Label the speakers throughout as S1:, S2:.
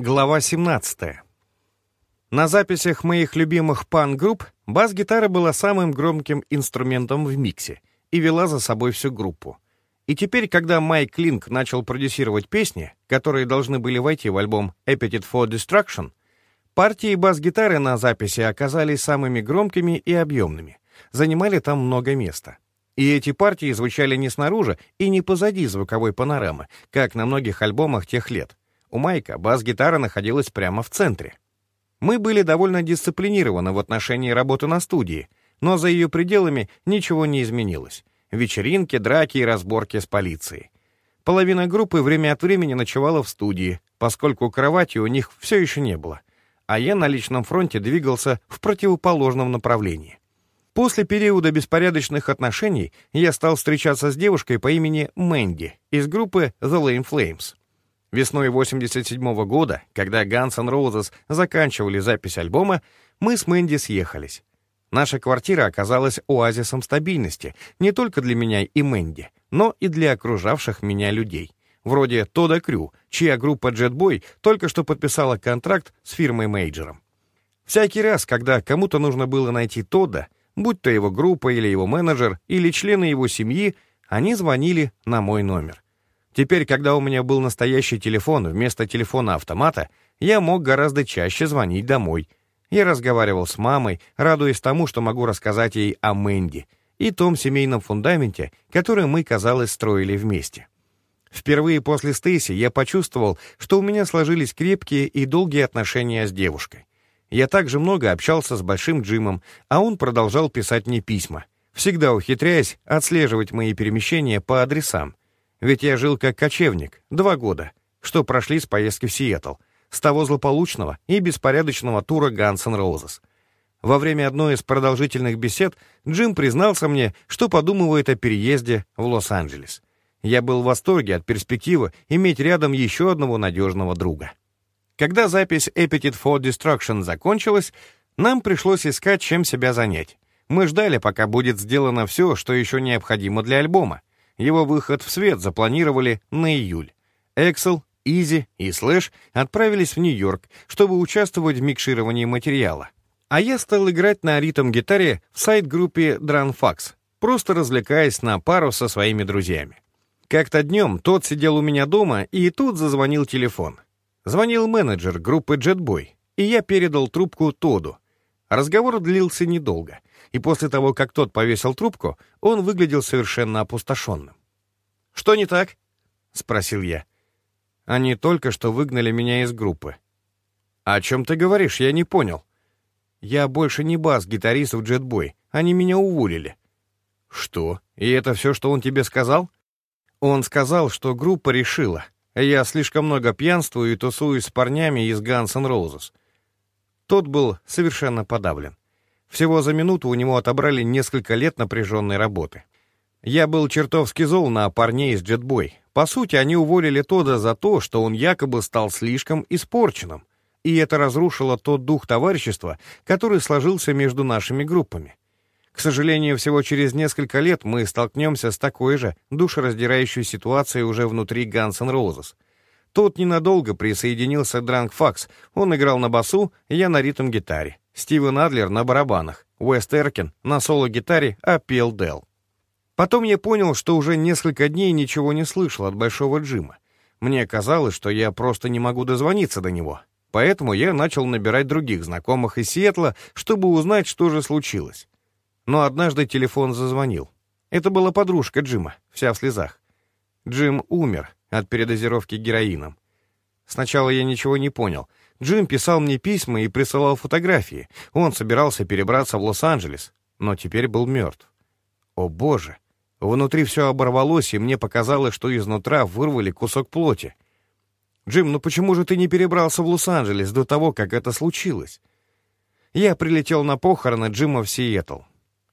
S1: Глава 17. На записях моих любимых пан-групп бас-гитара была самым громким инструментом в миксе и вела за собой всю группу. И теперь, когда Майк Линк начал продюсировать песни, которые должны были войти в альбом Appetite for Destruction, партии бас-гитары на записи оказались самыми громкими и объемными, занимали там много места. И эти партии звучали не снаружи и не позади звуковой панорамы, как на многих альбомах тех лет, у Майка бас-гитара находилась прямо в центре. Мы были довольно дисциплинированы в отношении работы на студии, но за ее пределами ничего не изменилось. Вечеринки, драки и разборки с полицией. Половина группы время от времени ночевала в студии, поскольку кровати у них все еще не было, а я на личном фронте двигался в противоположном направлении. После периода беспорядочных отношений я стал встречаться с девушкой по имени Мэнди из группы The Lame Flames. Весной 87 -го года, когда Guns N' Roses заканчивали запись альбома, мы с Мэнди съехались. Наша квартира оказалась оазисом стабильности не только для меня и Мэнди, но и для окружавших меня людей. Вроде Тода Крю, чья группа Jetboy только что подписала контракт с фирмой-мейджером. Всякий раз, когда кому-то нужно было найти Тода, будь то его группа или его менеджер, или члены его семьи, они звонили на мой номер. Теперь, когда у меня был настоящий телефон вместо телефона-автомата, я мог гораздо чаще звонить домой. Я разговаривал с мамой, радуясь тому, что могу рассказать ей о Мэнди и том семейном фундаменте, который мы, казалось, строили вместе. Впервые после Стейси я почувствовал, что у меня сложились крепкие и долгие отношения с девушкой. Я также много общался с Большим Джимом, а он продолжал писать мне письма, всегда ухитряясь отслеживать мои перемещения по адресам, ведь я жил как кочевник, два года, что прошли с поездки в Сиэтл, с того злополучного и беспорядочного тура N' Roses. Во время одной из продолжительных бесед Джим признался мне, что подумывает о переезде в Лос-Анджелес. Я был в восторге от перспективы иметь рядом еще одного надежного друга. Когда запись Appetite for Destruction закончилась, нам пришлось искать, чем себя занять. Мы ждали, пока будет сделано все, что еще необходимо для альбома. Его выход в свет запланировали на июль. Эксел, Изи и Слэш отправились в Нью-Йорк, чтобы участвовать в микшировании материала. А я стал играть на ритм-гитаре в сайт-группе Dranfax, просто развлекаясь на пару со своими друзьями. Как-то днем тот сидел у меня дома, и тут зазвонил телефон. Звонил менеджер группы Jetboy, и я передал трубку Тоду. Разговор длился недолго и после того, как тот повесил трубку, он выглядел совершенно опустошенным. «Что не так?» — спросил я. «Они только что выгнали меня из группы». «О чем ты говоришь? Я не понял». «Я больше не бас-гитарист в Джетбой. Они меня уволили». «Что? И это все, что он тебе сказал?» Он сказал, что группа решила. Я слишком много пьянствую и тусуюсь с парнями из Guns N' Roses. Тот был совершенно подавлен. Всего за минуту у него отобрали несколько лет напряженной работы. Я был чертовски зол на парней из Джетбой. По сути, они уволили Тода за то, что он якобы стал слишком испорченным. И это разрушило тот дух товарищества, который сложился между нашими группами. К сожалению, всего через несколько лет мы столкнемся с такой же душераздирающей ситуацией уже внутри Guns N' Roses. Тот ненадолго присоединился Дранк Факс, он играл на басу, я на ритм-гитаре. Стивен Адлер на барабанах, Уэст Эркин на соло-гитаре, а пел Дел. Потом я понял, что уже несколько дней ничего не слышал от Большого Джима. Мне казалось, что я просто не могу дозвониться до него. Поэтому я начал набирать других знакомых из Сиэтла, чтобы узнать, что же случилось. Но однажды телефон зазвонил. Это была подружка Джима, вся в слезах. Джим умер от передозировки героином. Сначала я ничего не понял, Джим писал мне письма и присылал фотографии. Он собирался перебраться в Лос-Анджелес, но теперь был мертв. О боже! Внутри все оборвалось, и мне показалось, что изнутра вырвали кусок плоти. «Джим, ну почему же ты не перебрался в Лос-Анджелес до того, как это случилось?» Я прилетел на похороны Джима в Сиэтл,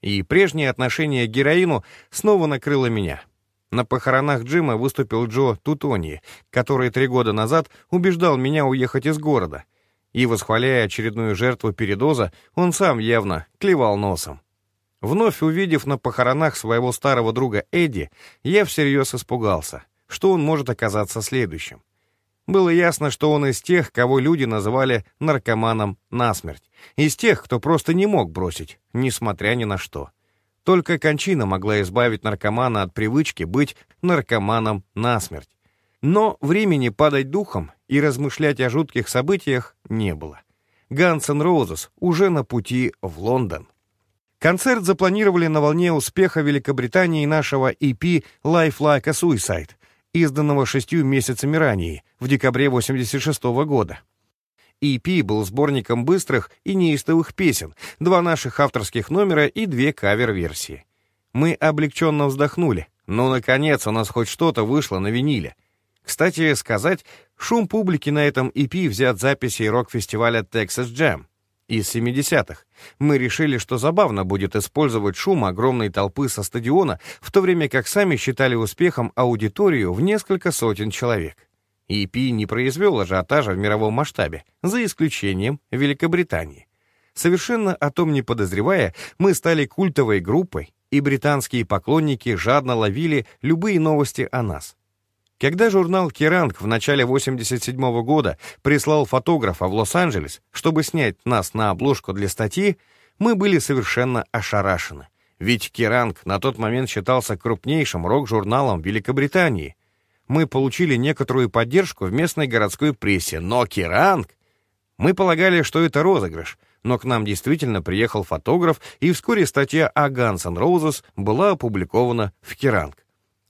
S1: и прежнее отношение к героину снова накрыло меня — на похоронах Джима выступил Джо Тутони, который три года назад убеждал меня уехать из города. И, восхваляя очередную жертву передоза, он сам явно клевал носом. Вновь увидев на похоронах своего старого друга Эдди, я всерьез испугался, что он может оказаться следующим. Было ясно, что он из тех, кого люди называли наркоманом насмерть. Из тех, кто просто не мог бросить, несмотря ни на что. Только кончина могла избавить наркомана от привычки быть наркоманом насмерть. Но времени падать духом и размышлять о жутких событиях не было. N' Roses уже на пути в Лондон. Концерт запланировали на волне успеха Великобритании нашего EP «Life Like a Suicide», изданного шестью месяцами ранее, в декабре 86 -го года. EP был сборником быстрых и неистовых песен, два наших авторских номера и две кавер-версии. Мы облегченно вздохнули. Ну, наконец, у нас хоть что-то вышло на виниле. Кстати сказать, шум публики на этом EP взят записи рок-фестиваля Texas Jam из 70-х. Мы решили, что забавно будет использовать шум огромной толпы со стадиона, в то время как сами считали успехом аудиторию в несколько сотен человек. EP не произвел ажиотажа в мировом масштабе, за исключением Великобритании. Совершенно о том не подозревая, мы стали культовой группой, и британские поклонники жадно ловили любые новости о нас. Когда журнал «Керанг» в начале 87 -го года прислал фотографа в Лос-Анджелес, чтобы снять нас на обложку для статьи, мы были совершенно ошарашены. Ведь «Керанг» на тот момент считался крупнейшим рок-журналом Великобритании. Мы получили некоторую поддержку в местной городской прессе, но «Керанг» Мы полагали, что это розыгрыш, но к нам действительно приехал фотограф, и вскоре статья о Guns N' Roses была опубликована в Керанг.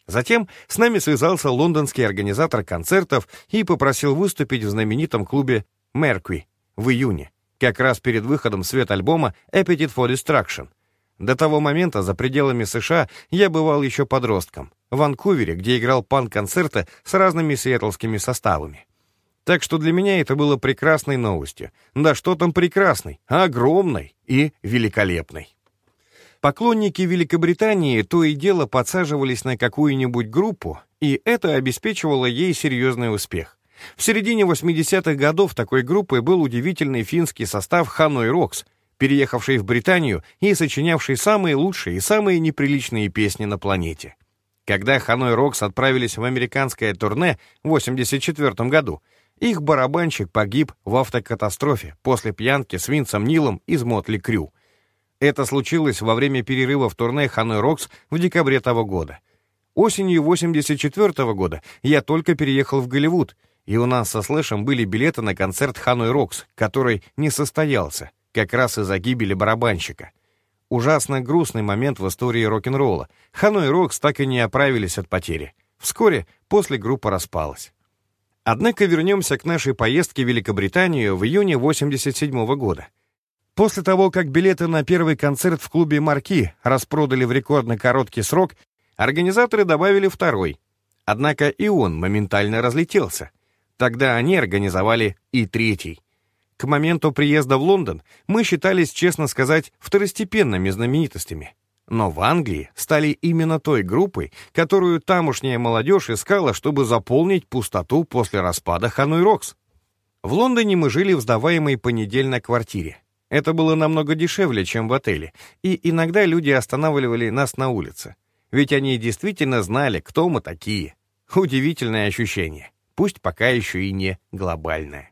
S1: Затем с нами связался лондонский организатор концертов и попросил выступить в знаменитом клубе «Mercury» в июне, как раз перед выходом свет альбома «Appetite for Destruction». До того момента за пределами США я бывал еще подростком, в Ванкувере, где играл панк-концерты с разными сиэтлскими составами. Так что для меня это было прекрасной новостью. Да что там прекрасной, огромной и великолепной. Поклонники Великобритании то и дело подсаживались на какую-нибудь группу, и это обеспечивало ей серьезный успех. В середине 80-х годов такой группой был удивительный финский состав «Hanoi Rocks», переехавший в Британию и сочинявший самые лучшие и самые неприличные песни на планете. Когда «Hanoi Rocks» отправились в американское турне в 84 году, их барабанщик погиб в автокатастрофе после пьянки с Винсом Нилом из Mötley Crüe — это случилось во время перерыва в турне «Hanoi Rocks» в декабре того года. Осенью 84 -го года я только переехал в Голливуд, и у нас со Слэшем были билеты на концерт «Ханой Рокс», который не состоялся, как раз из-за гибели барабанщика. Ужасно грустный момент в истории рок-н-ролла. «Ханой Рокс» так и не оправились от потери. Вскоре после группа распалась. Однако вернемся к нашей поездке в Великобританию в июне 87 -го года. После того, как билеты на первый концерт в клубе «Марки» распродали в рекордно короткий срок, организаторы добавили второй. Однако и он моментально разлетелся. Тогда они организовали и третий. К моменту приезда в Лондон мы считались, честно сказать, второстепенными знаменитостями. Но в Англии стали именно той группой, которую тамошняя молодежь искала, чтобы заполнить пустоту после распада Ханой Рокс. В Лондоне мы жили в сдаваемой понедельной квартире. Это было намного дешевле, чем в отеле, и иногда люди останавливали нас на улице. Ведь они действительно знали, кто мы такие. Удивительное ощущение, пусть пока еще и не глобальное.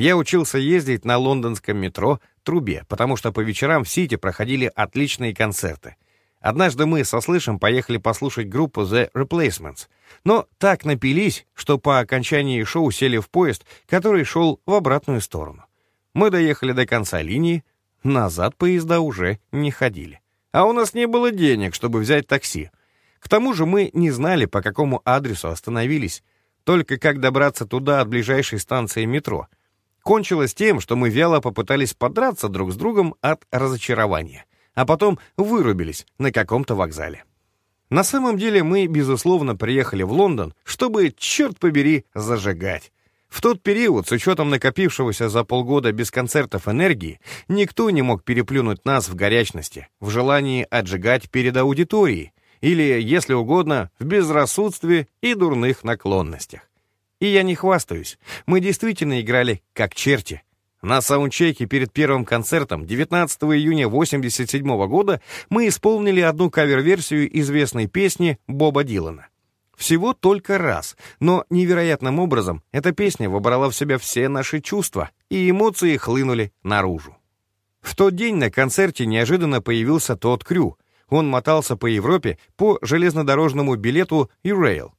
S1: Я учился ездить на лондонском метро «Трубе», потому что по вечерам в Сити проходили отличные концерты. Однажды мы со Слышем поехали послушать группу The Replacements, но так напились, что по окончании шоу сели в поезд, который шел в обратную сторону. Мы доехали до конца линии, назад поезда уже не ходили. А у нас не было денег, чтобы взять такси. К тому же мы не знали, по какому адресу остановились, только как добраться туда от ближайшей станции метро. Кончилось тем, что мы вяло попытались подраться друг с другом от разочарования, а потом вырубились на каком-то вокзале. На самом деле мы, безусловно, приехали в Лондон, чтобы, черт побери, зажигать. В тот период, с учетом накопившегося за полгода без концертов энергии, никто не мог переплюнуть нас в горячности, в желании отжигать перед аудиторией, или, если угодно, в безрассудстве и дурных наклонностях. И я не хвастаюсь, мы действительно играли как черти. На саундчеке перед первым концертом 19 июня 1987 года мы исполнили одну кавер-версию известной песни Боба Дилана. Всего только раз, но невероятным образом эта песня вобрала в себя все наши чувства, и эмоции хлынули наружу. В тот день на концерте неожиданно появился тот Крю. Он мотался по Европе по железнодорожному билету E-Rail,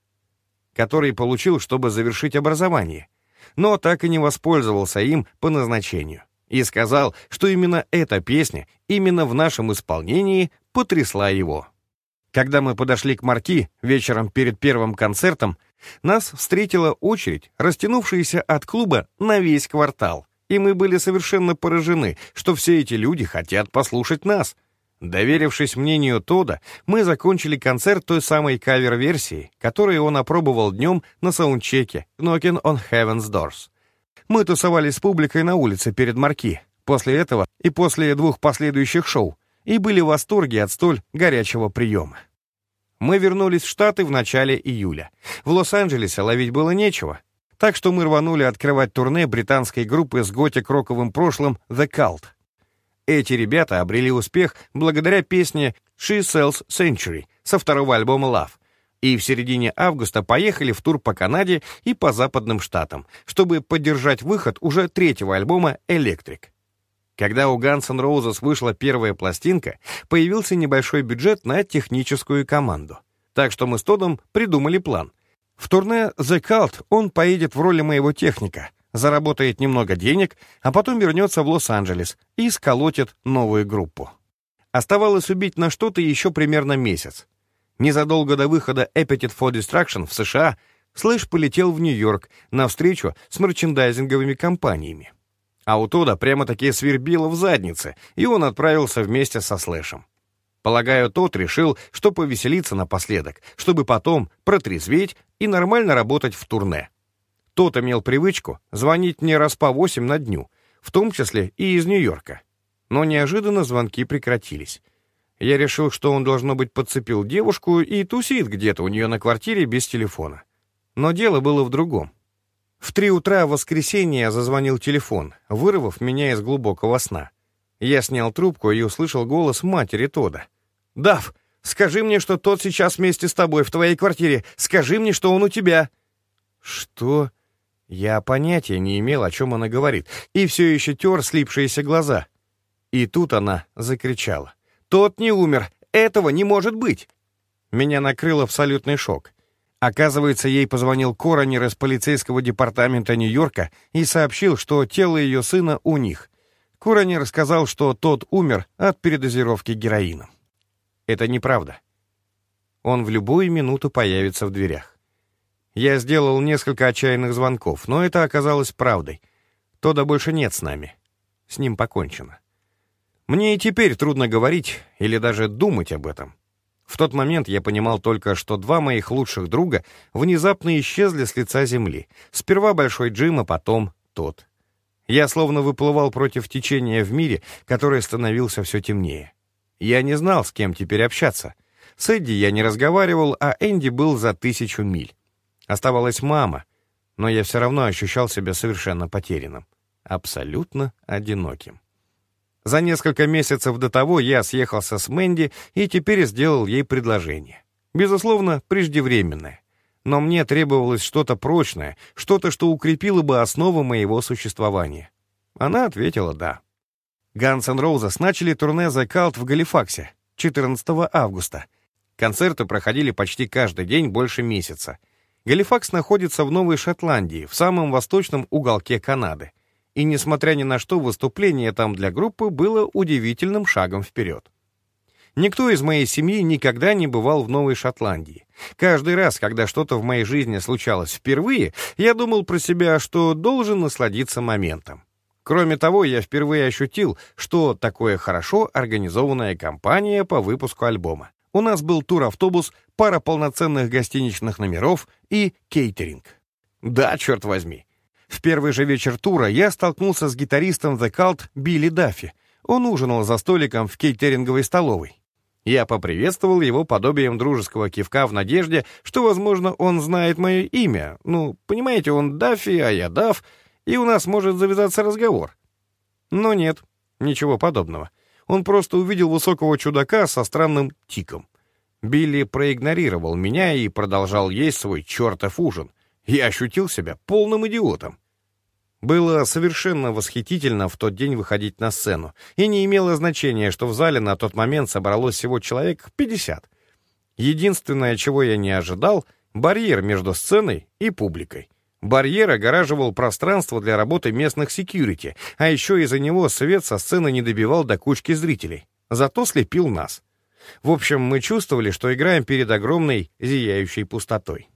S1: который получил, чтобы завершить образование, но так и не воспользовался им по назначению. И сказал, что именно эта песня, именно в нашем исполнении, потрясла его. Когда мы подошли к Марти вечером перед первым концертом, нас встретила очередь, растянувшаяся от клуба на весь квартал. И мы были совершенно поражены, что все эти люди хотят послушать нас. Доверившись мнению Тода, мы закончили концерт той самой кавер-версии, которую он опробовал днем на саундчеке «Knocking on Heaven's Doors». Мы тусовались с публикой на улице перед Марки, после этого и после двух последующих шоу, и были в восторге от столь горячего приема. Мы вернулись в Штаты в начале июля. В Лос-Анджелесе ловить было нечего, так что мы рванули открывать турне британской группы с готик-роковым прошлым The Cult. Эти ребята обрели успех благодаря песне «She Sells Century» со второго альбома Love, и в середине августа поехали в тур по Канаде и по западным штатам, чтобы поддержать выход уже третьего альбома «Electric». Когда у Guns N' Roses вышла первая пластинка, появился небольшой бюджет на техническую команду. Так что мы с Тодом придумали план. В турне The Cult он поедет в роли моего техника, заработает немного денег, а потом вернется в Лос-Анджелес и сколотит новую группу. Оставалось убить на что-то еще примерно месяц. Незадолго до выхода Appetite for Destruction в США Слэш полетел в Нью-Йорк на встречу с мерчендайзинговыми компаниями. А у Тода прямо-таки свербило в заднице, и он отправился вместе со Слэшем. Полагаю, тот решил, что повеселиться напоследок, чтобы потом протрезветь и нормально работать в турне. Тот имел привычку звонить мне раз по восемь на дню, в том числе и из Нью-Йорка. Но неожиданно звонки прекратились. Я решил, что он, должно быть, подцепил девушку и тусит где-то у нее на квартире без телефона. Но дело было в другом. В три утра в воскресенье зазвонил телефон, вырвав меня из глубокого сна. Я снял трубку и услышал голос матери Тода. «Дав, скажи мне, что тот сейчас вместе с тобой в твоей квартире. Скажи мне, что он у тебя». «Что?» Я понятия не имел, о чем она говорит, и все еще тер слипшиеся глаза. И тут она закричала. «Тот не умер! Этого не может быть!» Меня накрыл абсолютный шок. Оказывается, ей позвонил коронер из полицейского департамента Нью-Йорка и сообщил, что тело ее сына у них. Коронер сказал, что тот умер от передозировки героином. Это неправда. Он в любую минуту появится в дверях. Я сделал несколько отчаянных звонков, но это оказалось правдой. Тода больше нет с нами. С ним покончено. Мне и теперь трудно говорить или даже думать об этом. В тот момент я понимал только, что два моих лучших друга внезапно исчезли с лица земли. Сперва Большой Джим, а потом тот. Я словно выплывал против течения в мире, который становился все темнее. Я не знал, с кем теперь общаться. С Эдди я не разговаривал, а Энди был за тысячу миль. Оставалась мама, но я все равно ощущал себя совершенно потерянным, абсолютно одиноким. За несколько месяцев до того я съехался с Мэнди и теперь сделал ей предложение. Безусловно, преждевременное. Но мне требовалось что-то прочное, что-то, что укрепило бы основу моего существования. Она ответила «да». Guns N' Roses начали турне The Cult в Галифаксе 14 августа. Концерты проходили почти каждый день больше месяца. Галифакс находится в Новой Шотландии, в самом восточном уголке Канады и, несмотря ни на что, выступление там для группы было удивительным шагом вперед. Никто из моей семьи никогда не бывал в Новой Шотландии. Каждый раз, когда что-то в моей жизни случалось впервые, я думал про себя, что должен насладиться моментом. Кроме того, я впервые ощутил, что такое хорошо организованная кампания по выпуску альбома. У нас был тур-автобус, пара полноценных гостиничных номеров и кейтеринг. Да, черт возьми, в первый же вечер тура я столкнулся с гитаристом The Cult Билли Даффи. Он ужинал за столиком в кейтеринговой столовой. Я поприветствовал его подобием дружеского кивка в надежде, что, возможно, он знает мое имя. Ну, понимаете, он Даффи, а я Дафф, и у нас может завязаться разговор. Но нет, ничего подобного. Он просто увидел высокого чудака со странным тиком. Билли проигнорировал меня и продолжал есть свой чертов ужин. Я ощутил себя полным идиотом. Было совершенно восхитительно в тот день выходить на сцену, и не имело значения, что в зале на тот момент собралось всего человек 50. Единственное, чего я не ожидал — барьер между сценой и публикой. Барьер огораживал пространство для работы местных секьюрити, а еще из-за него свет со сцены не добивал до кучки зрителей. Зато слепил нас. В общем, мы чувствовали, что играем перед огромной, зияющей пустотой.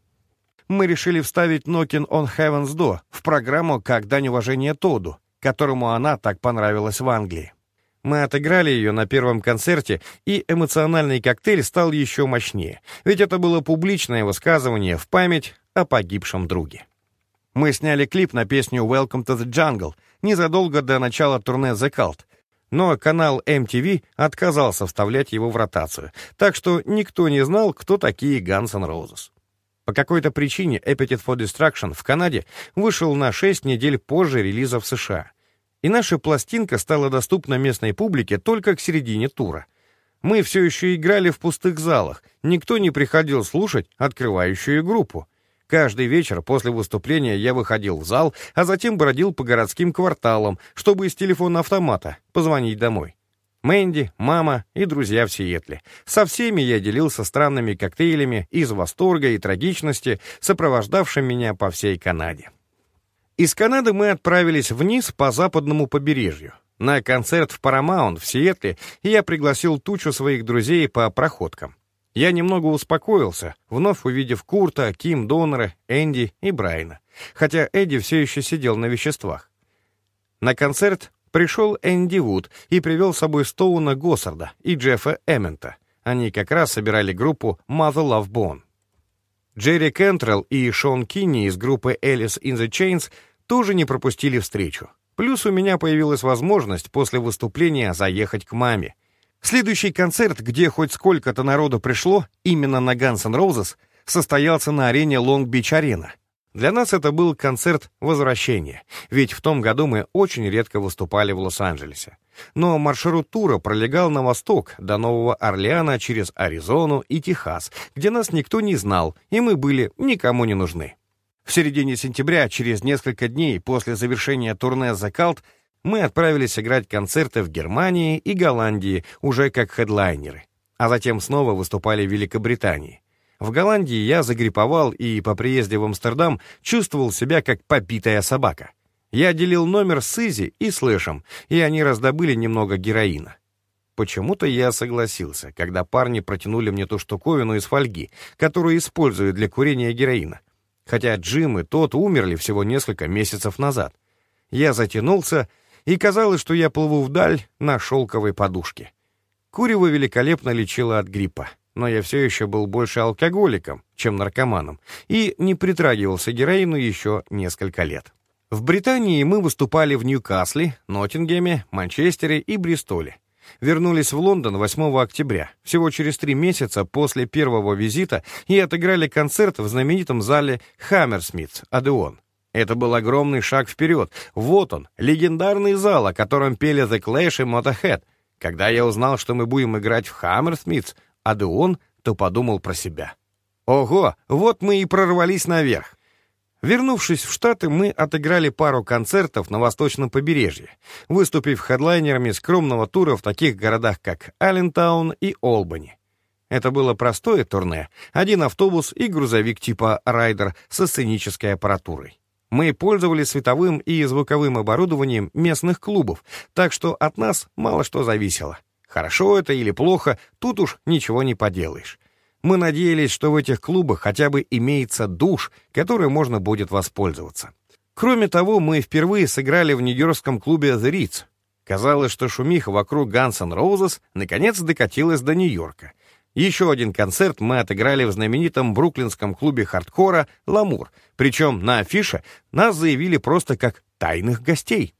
S1: Мы решили вставить «Knockin' on Heaven's Door» в программу как дань уважения Тоду, которому она так понравилась в Англии. Мы отыграли ее на первом концерте, и эмоциональный коктейль стал еще мощнее, ведь это было публичное высказывание в память о погибшем друге. Мы сняли клип на песню «Welcome to the Jungle» незадолго до начала турне The Cult, но канал MTV отказался вставлять его в ротацию, так что никто не знал, кто такие Guns N' Roses. По какой-то причине Appetite for Destruction в Канаде вышел на 6 недель позже релиза в США, и наша пластинка стала доступна местной публике только к середине тура. Мы все еще играли в пустых залах, никто не приходил слушать открывающую группу, Каждый вечер после выступления я выходил в зал, а затем бродил по городским кварталам, чтобы из телефона автомата позвонить домой. Мэнди, мама и друзья в Сиэтле. Со всеми я делился странными коктейлями из восторга и трагичности, сопровождавшим меня по всей Канаде. Из Канады мы отправились вниз по западному побережью. На концерт в Paramount в Сиэтле я пригласил тучу своих друзей по проходкам. Я немного успокоился, вновь увидев Курта, Ким Донора, Энди и Брайна, хотя Эдди все еще сидел на веществах. На концерт пришел Энди Вуд и привел с собой Стоуна Госсарда и Джеффа Эммента. Они как раз собирали группу Mother Love Bone. Джерри Кентрелл и Шон Кинни из группы Alice in the Chains тоже не пропустили встречу. Плюс у меня появилась возможность после выступления заехать к маме — Следующий концерт, где хоть сколько-то народу пришло, именно на Guns N' Roses, состоялся на арене Long Beach Arena. Для нас это был концерт возвращения, ведь в том году мы очень редко выступали в Лос-Анджелесе. Но маршрут тура пролегал на восток, до Нового Орлеана через Аризону и Техас, где нас никто не знал, и мы были никому не нужны. В середине сентября, через несколько дней после завершения турне «The Cult», мы отправились играть концерты в Германии и Голландии уже как хедлайнеры, а затем снова выступали в Великобритании. В Голландии я загриповал и по приезде в Амстердам чувствовал себя как попитая собака. Я делил номер с Изи и Слэшем, и они раздобыли немного героина. Почему-то я согласился, когда парни протянули мне ту штуковину из фольги, которую используют для курения героина. Хотя Джим и тот умерли всего несколько месяцев назад. Я затянулся и казалось, что я плыву вдаль на шелковой подушке. Курево великолепно лечило от гриппа, но я все еще был больше алкоголиком, чем наркоманом, и не притрагивался героину еще несколько лет. В Британии мы выступали в Ньюкасле, Ноттингеме, Манчестере и Бристоле. Вернулись в Лондон 8 октября, всего через три месяца после первого визита, и отыграли концерт в знаменитом зале «Хаммерсмитс» Адеон. Это был огромный шаг вперед. Вот он, легендарный зал, о котором пели The Clash и Motorhead. Когда я узнал, что мы будем играть в Hammersmiths, а Деон, то подумал про себя. Ого, вот мы и прорвались наверх. Вернувшись в Штаты, мы отыграли пару концертов на восточном побережье, выступив хедлайнерами скромного тура в таких городах, как Аллентаун и Олбани. Это было простое турне, один автобус и грузовик типа «Райдер» со сценической аппаратурой. Мы пользовались световым и звуковым оборудованием местных клубов, так что от нас мало что зависело. Хорошо это или плохо, тут уж ничего не поделаешь. Мы надеялись, что в этих клубах хотя бы имеется душ, который можно будет воспользоваться. Кроме того, мы впервые сыграли в нью-йоркском клубе The Ritz. Казалось, что шумиха вокруг Guns N' Roses наконец докатилась до Нью-Йорка — еще один концерт мы отыграли в знаменитом бруклинском клубе хардкора «Ламур», причем на афише нас заявили просто как «тайных гостей».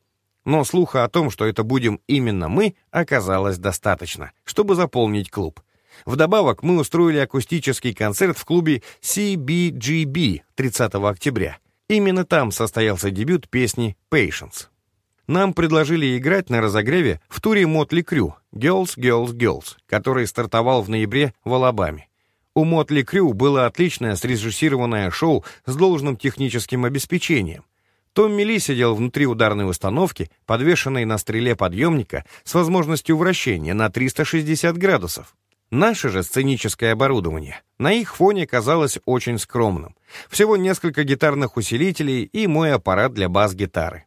S1: Но слуха о том, что это будем именно мы, оказалось достаточно, чтобы заполнить клуб. Вдобавок мы устроили акустический концерт в клубе CBGB 30 октября. Именно там состоялся дебют песни «Patience». Нам предложили играть на разогреве в туре Мотли Крю «Girls, Girls, Girls», который стартовал в ноябре в Алабаме. У Мотли Крю было отличное срежиссированное шоу с должным техническим обеспечением. Томми Ли сидел внутри ударной установки, подвешенной на стреле подъемника с возможностью вращения на 360 градусов. Наше же сценическое оборудование на их фоне казалось очень скромным. Всего несколько гитарных усилителей и мой аппарат для бас-гитары.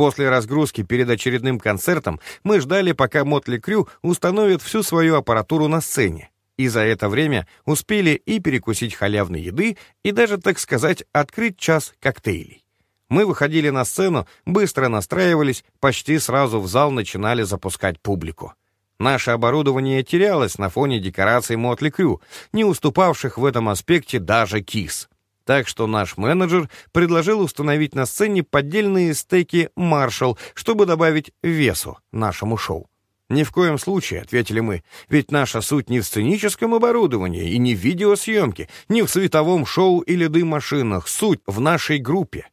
S1: После разгрузки перед очередным концертом мы ждали, пока Мотли Крю установит всю свою аппаратуру на сцене. И за это время успели и перекусить халявной еды, и даже, так сказать, открыть час коктейлей. Мы выходили на сцену, быстро настраивались, почти сразу в зал начинали запускать публику. Наше оборудование терялось на фоне декораций Мотли Крю, не уступавших в этом аспекте даже КИС. Так что наш менеджер предложил установить на сцене поддельные стейки «Маршалл», чтобы добавить весу нашему шоу. «Ни в коем случае», — ответили мы, «ведь наша суть не в сценическом оборудовании и не в видеосъемке, не в световом шоу или дым-машинах, суть в нашей группе».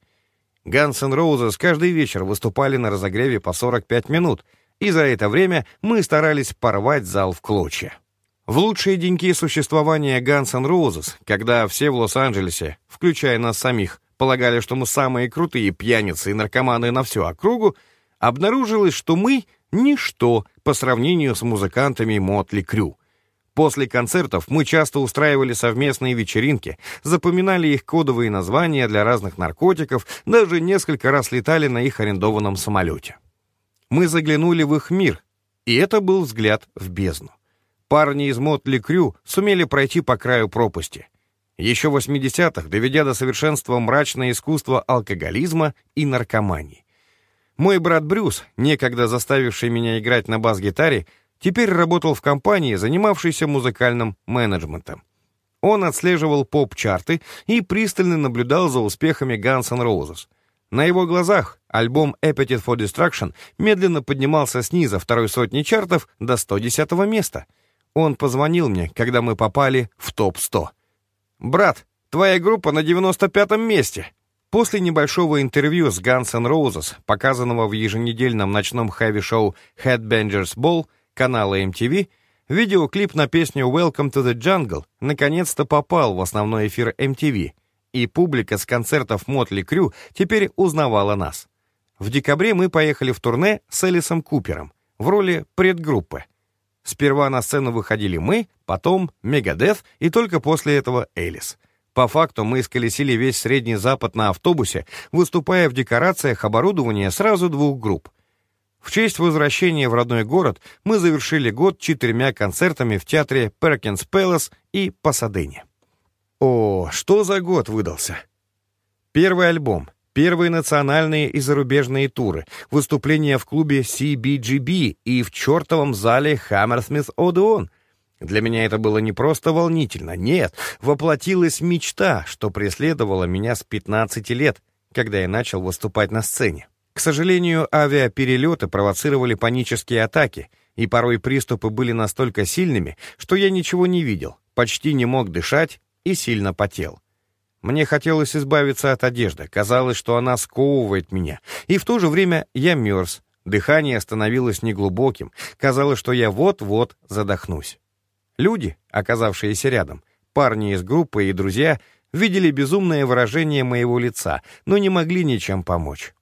S1: Guns N' Roses каждый вечер выступали на разогреве по 45 минут, и за это время мы старались порвать зал в клочья. В лучшие деньки существования Guns N' Roses, когда все в Лос-Анджелесе, включая нас самих, полагали, что мы самые крутые пьяницы и наркоманы на всю округу, обнаружилось, что мы — ничто по сравнению с музыкантами Мотли Крю — После концертов мы часто устраивали совместные вечеринки, запоминали их кодовые названия для разных наркотиков, даже несколько раз летали на их арендованном самолете. Мы заглянули в их мир, и это был взгляд в бездну. Парни из Мотли Крю сумели пройти по краю пропасти. Еще в 80-х, доведя до совершенства мрачное искусство алкоголизма и наркомании. Мой брат Брюс, некогда заставивший меня играть на бас-гитаре, теперь работал в компании, занимавшейся музыкальным менеджментом. Он отслеживал поп-чарты и пристально наблюдал за успехами Guns N' Roses. На его глазах альбом Appetite for Destruction медленно поднимался снизу второй сотни чартов до 110 места. Он позвонил мне, когда мы попали в топ-100. «Брат, твоя группа на 95-м месте!» После небольшого интервью с Guns N' Roses, показанного в еженедельном ночном хэви-шоу Headbangers Ball, канала MTV, видеоклип на песню «Welcome to the Jungle» наконец-то попал в основной эфир MTV, и публика с концертов Мотли Крю теперь узнавала нас. В декабре мы поехали в турне с Элисом Купером в роли предгруппы. Сперва на сцену выходили мы, потом Мегадeth и только после этого Элис. По факту мы исколесили весь Средний Запад на автобусе, выступая в декорациях оборудования сразу двух групп в честь возвращения в родной город мы завершили год четырьмя концертами в театре Перкинс Пэлас и Пасадене. О, что за год выдался! Первый альбом, первые национальные и зарубежные туры, выступления в клубе CBGB и в чертовом зале Hammersmith Odeon. Для меня это было не просто волнительно, нет, воплотилась мечта, что преследовала меня с 15 лет, когда я начал выступать на сцене. К сожалению, авиаперелеты провоцировали панические атаки, и порой приступы были настолько сильными, что я ничего не видел, почти не мог дышать и сильно потел. Мне хотелось избавиться от одежды, казалось, что она сковывает меня, и в то же время я мерз, дыхание становилось неглубоким, казалось, что я вот-вот задохнусь. Люди, оказавшиеся рядом, парни из группы и друзья, видели безумное выражение моего лица, но не могли ничем помочь.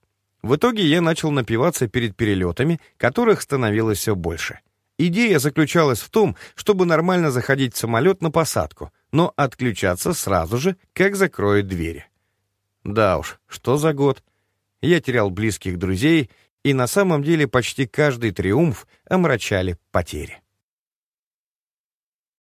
S1: В итоге я начал напиваться перед перелетами, которых становилось все больше. Идея заключалась в том, чтобы нормально заходить в самолет на посадку, но отключаться сразу же, как закроют двери. Да уж, что за год. Я терял близких друзей, и на самом деле почти каждый триумф омрачали потери.